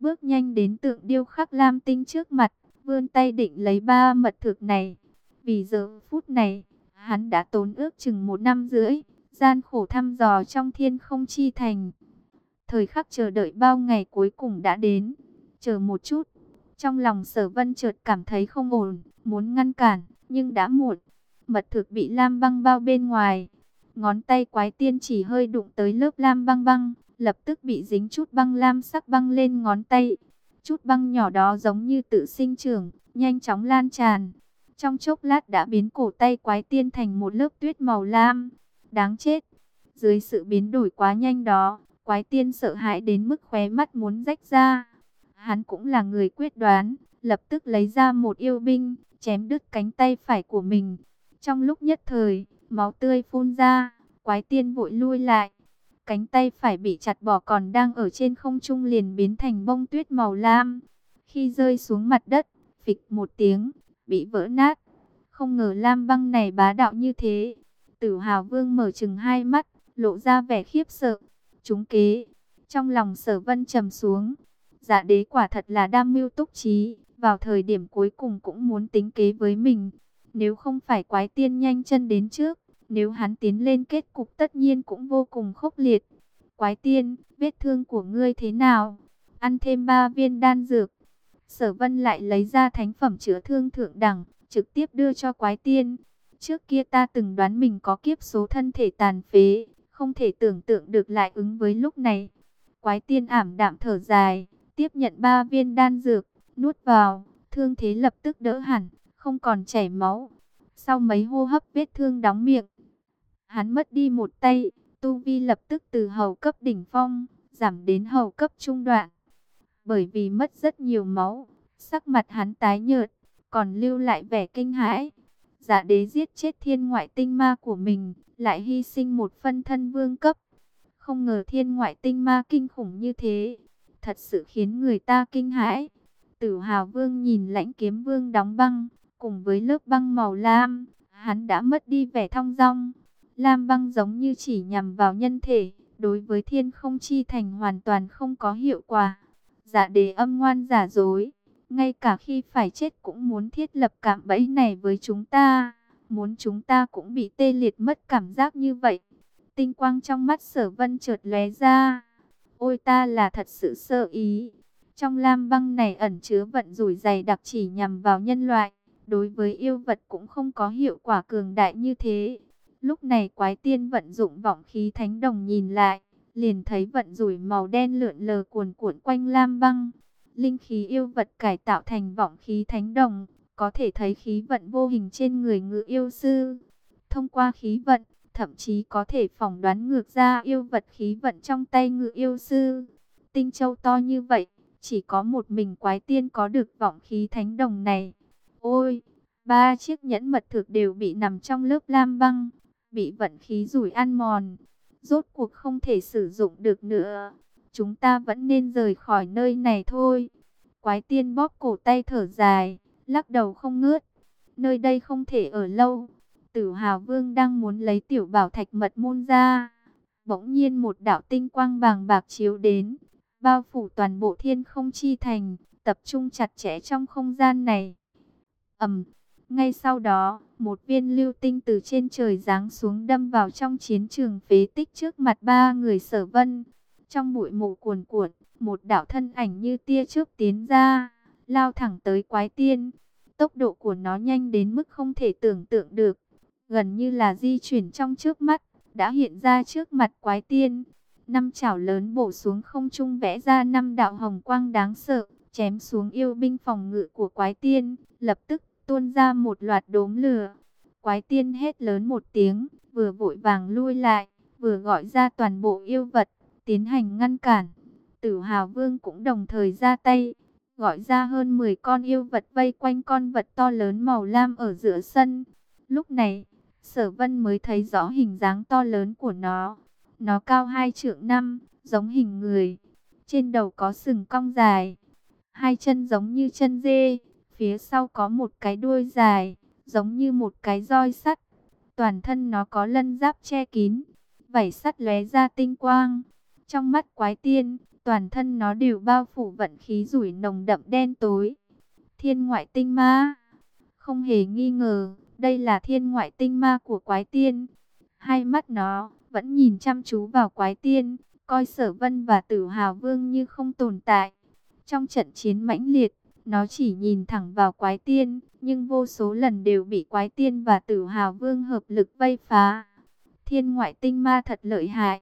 bước nhanh đến tượng điêu khắc lam tinh trước mặt, vươn tay định lấy ba mật thực này. Vì giờ phút này, hắn đã tốn ước chừng một năm rưỡi, gian khổ thăm dò trong thiên không chi thành. Thời khắc chờ đợi bao ngày cuối cùng đã đến. Chờ một chút, trong lòng sở vân chợt cảm thấy không ổn, muốn ngăn cản, nhưng đã muộn. Mật thực bị lam băng bao bên ngoài. Ngón tay quái tiên chỉ hơi đụng tới lớp lam băng băng, lập tức bị dính chút băng lam sắc băng lên ngón tay. Chút băng nhỏ đó giống như tự sinh trưởng, nhanh chóng lan tràn. Trong chốc lát đã biến cổ tay quái tiên thành một lớp tuyết màu lam. Đáng chết! Dưới sự biến đổi quá nhanh đó, quái tiên sợ hãi đến mức khóe mắt muốn rách ra. Hắn cũng là người quyết đoán, lập tức lấy ra một yêu binh, chém đứt cánh tay phải của mình. Trong lúc nhất thời, máu tươi phun ra, quái tiên vội lui lại. Cánh tay phải bị chặt bỏ còn đang ở trên không trung liền biến thành bông tuyết màu lam. Khi rơi xuống mặt đất, phịch một tiếng, bị vỡ nát. Không ngờ lam băng này bá đạo như thế. Tử hào vương mở chừng hai mắt, lộ ra vẻ khiếp sợ. Chúng kế, trong lòng sở vân trầm xuống. Dạ đế quả thật là đam mưu túc trí, vào thời điểm cuối cùng cũng muốn tính kế với mình. Nếu không phải quái tiên nhanh chân đến trước, nếu hắn tiến lên kết cục tất nhiên cũng vô cùng khốc liệt. Quái tiên, vết thương của ngươi thế nào? Ăn thêm ba viên đan dược. Sở vân lại lấy ra thánh phẩm chữa thương thượng đẳng, trực tiếp đưa cho quái tiên. Trước kia ta từng đoán mình có kiếp số thân thể tàn phế, không thể tưởng tượng được lại ứng với lúc này. Quái tiên ảm đạm thở dài, tiếp nhận ba viên đan dược, nuốt vào, thương thế lập tức đỡ hẳn, không còn chảy máu. Sau mấy hô hấp vết thương đóng miệng, hắn mất đi một tay, tu vi lập tức từ hầu cấp đỉnh phong, giảm đến hầu cấp trung đoạn. Bởi vì mất rất nhiều máu, sắc mặt hắn tái nhợt, còn lưu lại vẻ kinh hãi. Giả đế giết chết thiên ngoại tinh ma của mình, lại hy sinh một phân thân vương cấp. Không ngờ thiên ngoại tinh ma kinh khủng như thế, thật sự khiến người ta kinh hãi. Tử hào vương nhìn lãnh kiếm vương đóng băng, cùng với lớp băng màu lam, hắn đã mất đi vẻ thong dong. Lam băng giống như chỉ nhằm vào nhân thể, đối với thiên không chi thành hoàn toàn không có hiệu quả. Giả đề âm ngoan giả dối, ngay cả khi phải chết cũng muốn thiết lập cảm bẫy này với chúng ta, muốn chúng ta cũng bị tê liệt mất cảm giác như vậy. Tinh quang trong mắt sở vân trượt lóe ra, ôi ta là thật sự sơ ý. Trong lam băng này ẩn chứa vận rủi dày đặc chỉ nhằm vào nhân loại, đối với yêu vật cũng không có hiệu quả cường đại như thế. Lúc này quái tiên vận dụng vọng khí thánh đồng nhìn lại, liền thấy vận rủi màu đen lượn lờ cuồn cuộn quanh lam băng. Linh khí yêu vật cải tạo thành vọng khí thánh đồng, có thể thấy khí vận vô hình trên người ngự yêu sư. Thông qua khí vận, thậm chí có thể phỏng đoán ngược ra yêu vật khí vận trong tay ngự yêu sư. Tinh châu to như vậy, chỉ có một mình quái tiên có được vọng khí thánh đồng này. Ôi, ba chiếc nhẫn mật thực đều bị nằm trong lớp lam băng, bị vận khí rủi ăn mòn. Rốt cuộc không thể sử dụng được nữa. Chúng ta vẫn nên rời khỏi nơi này thôi. Quái tiên bóp cổ tay thở dài, lắc đầu không ngớt. Nơi đây không thể ở lâu. Tử Hào Vương đang muốn lấy tiểu bảo thạch mật môn ra. Bỗng nhiên một đạo tinh quang vàng bạc chiếu đến, bao phủ toàn bộ thiên không chi thành, tập trung chặt chẽ trong không gian này. ầm, ngay sau đó, một viên lưu tinh từ trên trời giáng xuống đâm vào trong chiến trường phế tích trước mặt ba người sở vân. Trong bụi mù cuồn cuộn, một đạo thân ảnh như tia chớp tiến ra, lao thẳng tới quái tiên. Tốc độ của nó nhanh đến mức không thể tưởng tượng được, gần như là di chuyển trong trước mắt, đã hiện ra trước mặt quái tiên. Năm chảo lớn bổ xuống không trung vẽ ra năm đạo hồng quang đáng sợ, chém xuống yêu binh phòng ngự của quái tiên, lập tức tuôn ra một loạt đốm lửa. Quái tiên hét lớn một tiếng, vừa vội vàng lui lại, vừa gọi ra toàn bộ yêu vật, tiến hành ngăn cản. Tử Hào Vương cũng đồng thời ra tay, gọi ra hơn 10 con yêu vật vây quanh con vật to lớn màu lam ở giữa sân. Lúc này, Sở Vân mới thấy rõ hình dáng to lớn của nó. Nó cao hai trượng năm, giống hình người. Trên đầu có sừng cong dài, hai chân giống như chân dê, phía sau có một cái đuôi dài, giống như một cái roi sắt. Toàn thân nó có lân giáp che kín, vảy sắt lóe ra tinh quang. Trong mắt quái tiên, toàn thân nó đều bao phủ vận khí rủi nồng đậm đen tối. Thiên ngoại tinh ma. Không hề nghi ngờ, đây là thiên ngoại tinh ma của quái tiên. Hai mắt nó vẫn nhìn chăm chú vào quái tiên, coi sở vân và tử hào vương như không tồn tại. Trong trận chiến mãnh liệt, nó chỉ nhìn thẳng vào quái tiên, nhưng vô số lần đều bị quái tiên và tử hào vương hợp lực vây phá. Thiên ngoại tinh ma thật lợi hại.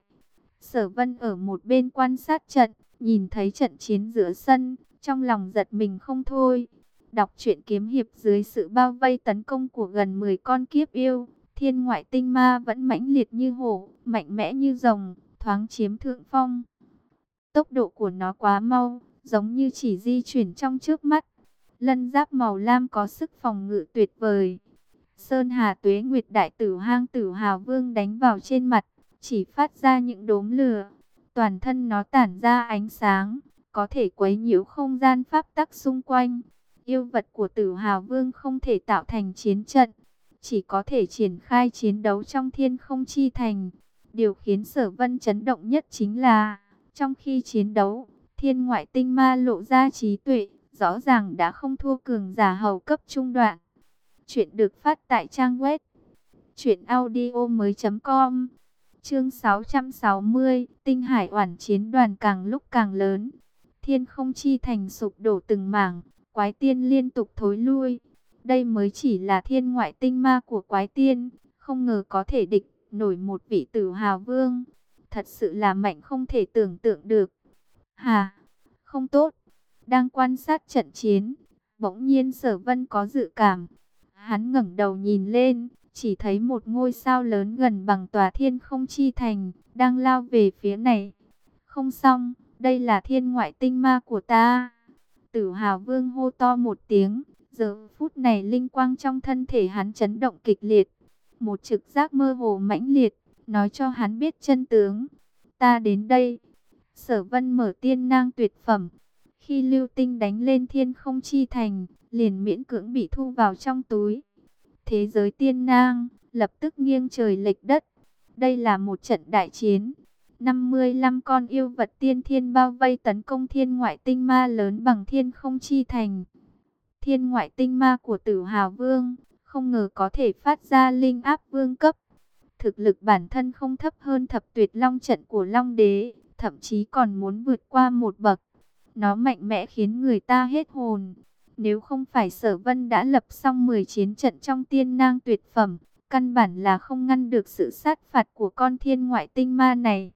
Sở vân ở một bên quan sát trận, nhìn thấy trận chiến giữa sân, trong lòng giật mình không thôi. Đọc truyện kiếm hiệp dưới sự bao vây tấn công của gần 10 con kiếp yêu, thiên ngoại tinh ma vẫn mãnh liệt như hổ, mạnh mẽ như rồng, thoáng chiếm thượng phong. Tốc độ của nó quá mau, giống như chỉ di chuyển trong trước mắt. Lân giáp màu lam có sức phòng ngự tuyệt vời. Sơn Hà Tuế Nguyệt Đại Tử Hang Tử Hào Vương đánh vào trên mặt, chỉ phát ra những đốm lửa. Toàn thân nó tản ra ánh sáng, có thể quấy nhiễu không gian pháp tắc xung quanh. Yêu vật của Tử Hào Vương không thể tạo thành chiến trận, chỉ có thể triển khai chiến đấu trong thiên không chi thành. Điều khiến sở vân chấn động nhất chính là, trong khi chiến đấu, thiên ngoại tinh ma lộ ra trí tuệ, rõ ràng đã không thua cường giả hầu cấp trung đoạn. Chuyện được phát tại trang web truyệnaudiomoi.com. Chương 660, Tinh Hải Oản chiến đoàn càng lúc càng lớn. Thiên không chi thành sụp đổ từng mảng, quái tiên liên tục thối lui. Đây mới chỉ là thiên ngoại tinh ma của quái tiên, không ngờ có thể địch nổi một vị tử hào vương. Thật sự là mạnh không thể tưởng tượng được. Hà, không tốt. Đang quan sát trận chiến, bỗng nhiên sở vân có dự cảm. Hắn ngẩng đầu nhìn lên, chỉ thấy một ngôi sao lớn gần bằng tòa thiên không chi thành, đang lao về phía này. Không xong, đây là thiên ngoại tinh ma của ta. Tử hào vương hô to một tiếng, giờ phút này linh quang trong thân thể hắn chấn động kịch liệt. Một trực giác mơ hồ mãnh liệt, nói cho hắn biết chân tướng. Ta đến đây. Sở vân mở tiên nang tuyệt phẩm. Khi lưu tinh đánh lên thiên không chi thành, liền miễn cưỡng bị thu vào trong túi. Thế giới tiên nang, lập tức nghiêng trời lệch đất. Đây là một trận đại chiến. 55 con yêu vật tiên thiên bao vây tấn công thiên ngoại tinh ma lớn bằng thiên không chi thành. Thiên ngoại tinh ma của tử hào vương, không ngờ có thể phát ra linh áp vương cấp. Thực lực bản thân không thấp hơn thập tuyệt long trận của long đế, thậm chí còn muốn vượt qua một bậc. Nó mạnh mẽ khiến người ta hết hồn. Nếu không phải sở vân đã lập xong 10 chiến trận trong tiên nang tuyệt phẩm, căn bản là không ngăn được sự sát phạt của con thiên ngoại tinh ma này.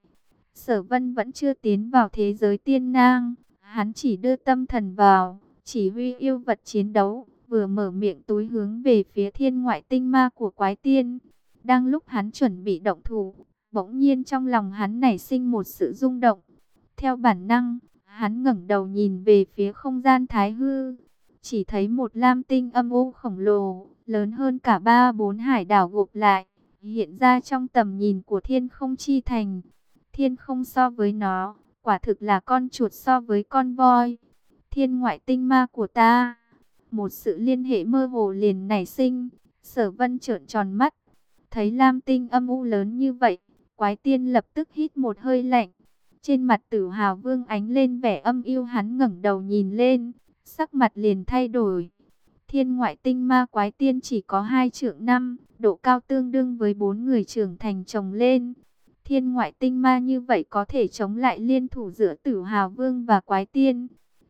Sở vân vẫn chưa tiến vào thế giới tiên nang, hắn chỉ đưa tâm thần vào, chỉ huy yêu vật chiến đấu, vừa mở miệng túi hướng về phía thiên ngoại tinh ma của quái tiên. Đang lúc hắn chuẩn bị động thủ, bỗng nhiên trong lòng hắn nảy sinh một sự rung động. Theo bản năng, hắn ngẩng đầu nhìn về phía không gian thái hư, chỉ thấy một lam tinh âm u khổng lồ, lớn hơn cả ba bốn hải đảo gộp lại, hiện ra trong tầm nhìn của thiên không chi thành. Thiên không so với nó, quả thực là con chuột so với con voi. Thiên ngoại tinh ma của ta. Một sự liên hệ mơ hồ liền nảy sinh, sở vân trợn tròn mắt. Thấy lam tinh âm u lớn như vậy, quái tiên lập tức hít một hơi lạnh. Trên mặt tử hào vương ánh lên vẻ âm yêu hắn ngẩng đầu nhìn lên, sắc mặt liền thay đổi. Thiên ngoại tinh ma quái tiên chỉ có hai trượng năm, độ cao tương đương với bốn người trưởng thành chồng lên. Thiên ngoại tinh ma như vậy có thể chống lại liên thủ giữa tử hào vương và quái tiên.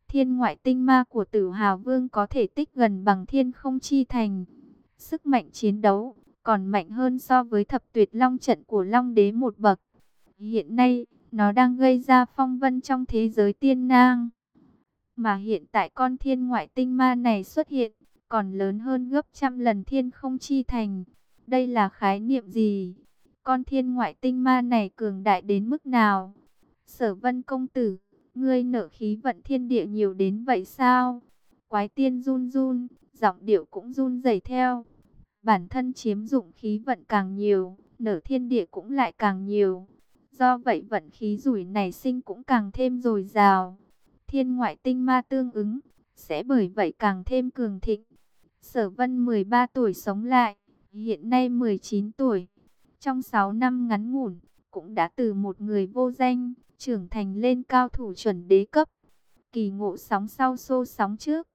Thiên ngoại tinh ma của tử hào vương có thể tích gần bằng thiên không chi thành. Sức mạnh chiến đấu còn mạnh hơn so với thập tuyệt long trận của long đế một bậc. Hiện nay, nó đang gây ra phong vân trong thế giới tiên nang. Mà hiện tại con thiên ngoại tinh ma này xuất hiện, còn lớn hơn gấp trăm lần thiên không chi thành. Đây là khái niệm gì? Con thiên ngoại tinh ma này cường đại đến mức nào? Sở vân công tử, ngươi nở khí vận thiên địa nhiều đến vậy sao? Quái tiên run run, giọng điệu cũng run rẩy theo. Bản thân chiếm dụng khí vận càng nhiều, nở thiên địa cũng lại càng nhiều. Do vậy vận khí rủi này sinh cũng càng thêm dồi dào. Thiên ngoại tinh ma tương ứng, sẽ bởi vậy càng thêm cường thịnh. Sở Vân 13 tuổi sống lại, hiện nay 19 tuổi. Trong 6 năm ngắn ngủn, cũng đã từ một người vô danh, trưởng thành lên cao thủ chuẩn đế cấp. Kỳ ngộ sóng sau xô sóng trước.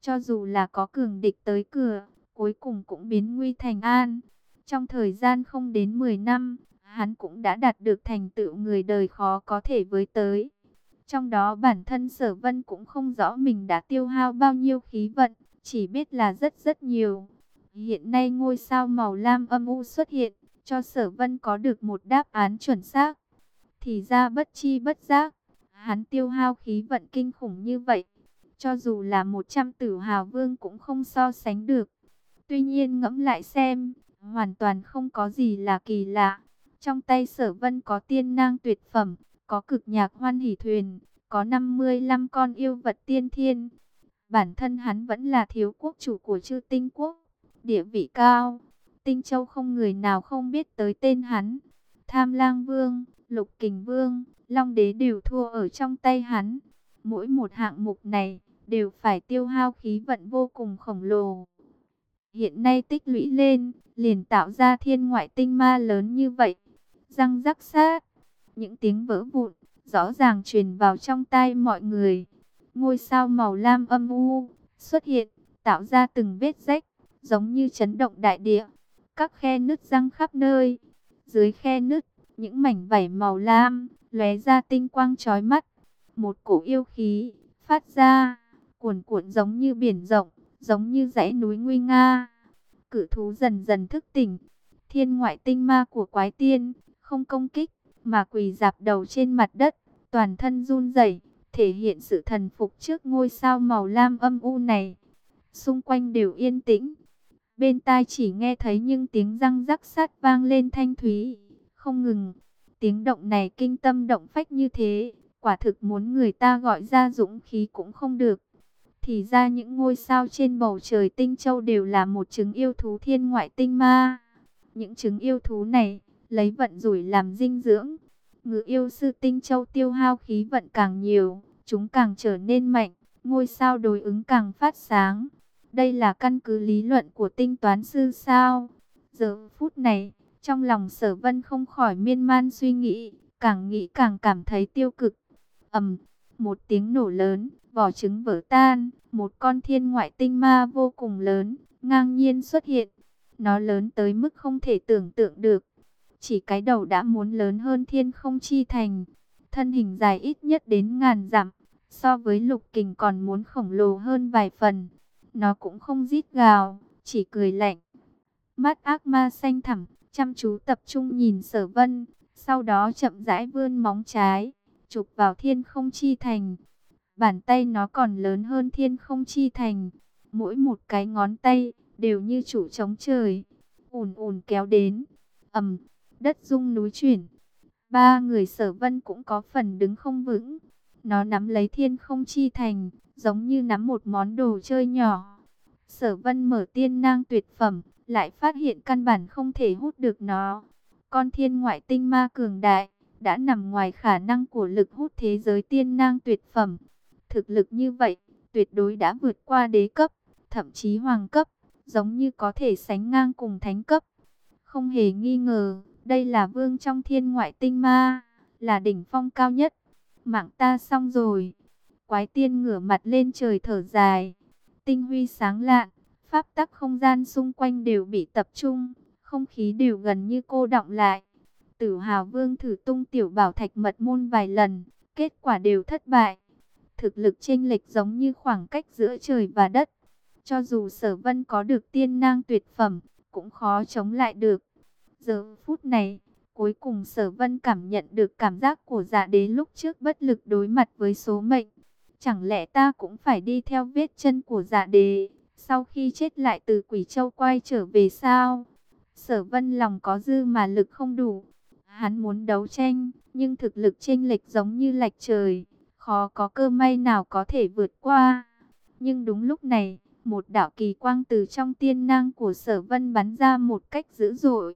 Cho dù là có cường địch tới cửa, cuối cùng cũng biến nguy thành an. Trong thời gian không đến 10 năm, hắn cũng đã đạt được thành tựu người đời khó có thể với tới. Trong đó bản thân sở vân cũng không rõ mình đã tiêu hao bao nhiêu khí vận, chỉ biết là rất rất nhiều. Hiện nay ngôi sao màu lam âm u xuất hiện, cho sở vân có được một đáp án chuẩn xác. Thì ra bất chi bất giác, hắn tiêu hao khí vận kinh khủng như vậy. Cho dù là 100 tử hào vương cũng không so sánh được. Tuy nhiên ngẫm lại xem, hoàn toàn không có gì là kỳ lạ. Trong tay sở vân có tiên nang tuyệt phẩm, có cực nhạc hoan hỷ thuyền, có 55 con yêu vật tiên thiên. Bản thân hắn vẫn là thiếu quốc chủ của chư tinh quốc, địa vị cao. Tinh châu không người nào không biết tới tên hắn. Tham lang vương, lục kình vương, long đế đều thua ở trong tay hắn. Mỗi một hạng mục này đều phải tiêu hao khí vận vô cùng khổng lồ. Hiện nay tích lũy lên, liền tạo ra thiên ngoại tinh ma lớn như vậy. Răng rắc sát, những tiếng vỡ vụn, rõ ràng truyền vào trong tai mọi người. Ngôi sao màu lam âm u, xuất hiện, tạo ra từng vết rách, giống như chấn động đại địa. Các khe nứt răng khắp nơi. Dưới khe nứt, những mảnh vảy màu lam, lóe ra tinh quang chói mắt. Một cổ yêu khí, phát ra, cuồn cuộn giống như biển rộng, giống như dãy núi nguy nga. Cự thú dần dần thức tỉnh, thiên ngoại tinh ma của quái tiên, không công kích, mà quỳ dạp đầu trên mặt đất, toàn thân run rẩy, thể hiện sự thần phục trước ngôi sao màu lam âm u này. Xung quanh đều yên tĩnh, bên tai chỉ nghe thấy những tiếng răng rắc sát vang lên thanh thúy, không ngừng. Tiếng động này kinh tâm động phách như thế, quả thực muốn người ta gọi ra dũng khí cũng không được. Thì ra những ngôi sao trên bầu trời tinh châu đều là một trứng yêu thú thiên ngoại tinh ma. Những trứng yêu thú này, lấy vận rủi làm dinh dưỡng. Ngự yêu sư tinh châu tiêu hao khí vận càng nhiều, chúng càng trở nên mạnh, ngôi sao đối ứng càng phát sáng. Đây là căn cứ lý luận của tinh toán sư sao. Giờ phút này, trong lòng sở vân không khỏi miên man suy nghĩ, càng nghĩ càng cảm thấy tiêu cực. ầm, một tiếng nổ lớn, vỏ trứng vỡ tan, một con thiên ngoại tinh ma vô cùng lớn, ngang nhiên xuất hiện. Nó lớn tới mức không thể tưởng tượng được. Chỉ cái đầu đã muốn lớn hơn thiên không chi thành. Thân hình dài ít nhất đến ngàn dặm, so với lục kình còn muốn khổng lồ hơn vài phần. Nó cũng không rít gào, chỉ cười lạnh. Mắt ác ma xanh thẳm, chăm chú tập trung nhìn sở vân, sau đó chậm rãi vươn móng trái, chụp vào thiên không chi thành. Bàn tay nó còn lớn hơn thiên không chi thành. Mỗi một cái ngón tay đều như chủ chống trời. ùn ùn kéo đến. ầm, đất rung núi chuyển. Ba người sở vân cũng có phần đứng không vững. Nó nắm lấy thiên không chi thành, giống như nắm một món đồ chơi nhỏ. Sở vân mở tiên nang tuyệt phẩm, lại phát hiện căn bản không thể hút được nó. Con thiên ngoại tinh ma cường đại, đã nằm ngoài khả năng của lực hút thế giới tiên nang tuyệt phẩm. Thực lực như vậy, tuyệt đối đã vượt qua đế cấp, thậm chí hoàng cấp, giống như có thể sánh ngang cùng thánh cấp. Không hề nghi ngờ, đây là vương trong thiên ngoại tinh ma, là đỉnh phong cao nhất. Mạng ta xong rồi. Quái tiên ngửa mặt lên trời thở dài. Tinh huy sáng lạn, pháp tắc không gian xung quanh đều bị tập trung, không khí đều gần như cô động lại. Tử Hào Vương thử tung tiểu bảo thạch mật môn vài lần, kết quả đều thất bại thực lực chênh lệch giống như khoảng cách giữa trời và đất. Cho dù sở vân có được tiên nang tuyệt phẩm, cũng khó chống lại được. Giờ phút này, cuối cùng sở vân cảm nhận được cảm giác của dạ đế lúc trước bất lực đối mặt với số mệnh. Chẳng lẽ ta cũng phải đi theo vết chân của dạ đế, sau khi chết lại từ quỷ châu quay trở về sao? Sở vân lòng có dư mà lực không đủ. Hắn muốn đấu tranh, nhưng thực lực chênh lệch giống như lệch trời khó có cơ may nào có thể vượt qua. Nhưng đúng lúc này, một đạo kỳ quang từ trong tiên năng của sở vân bắn ra một cách dữ dội.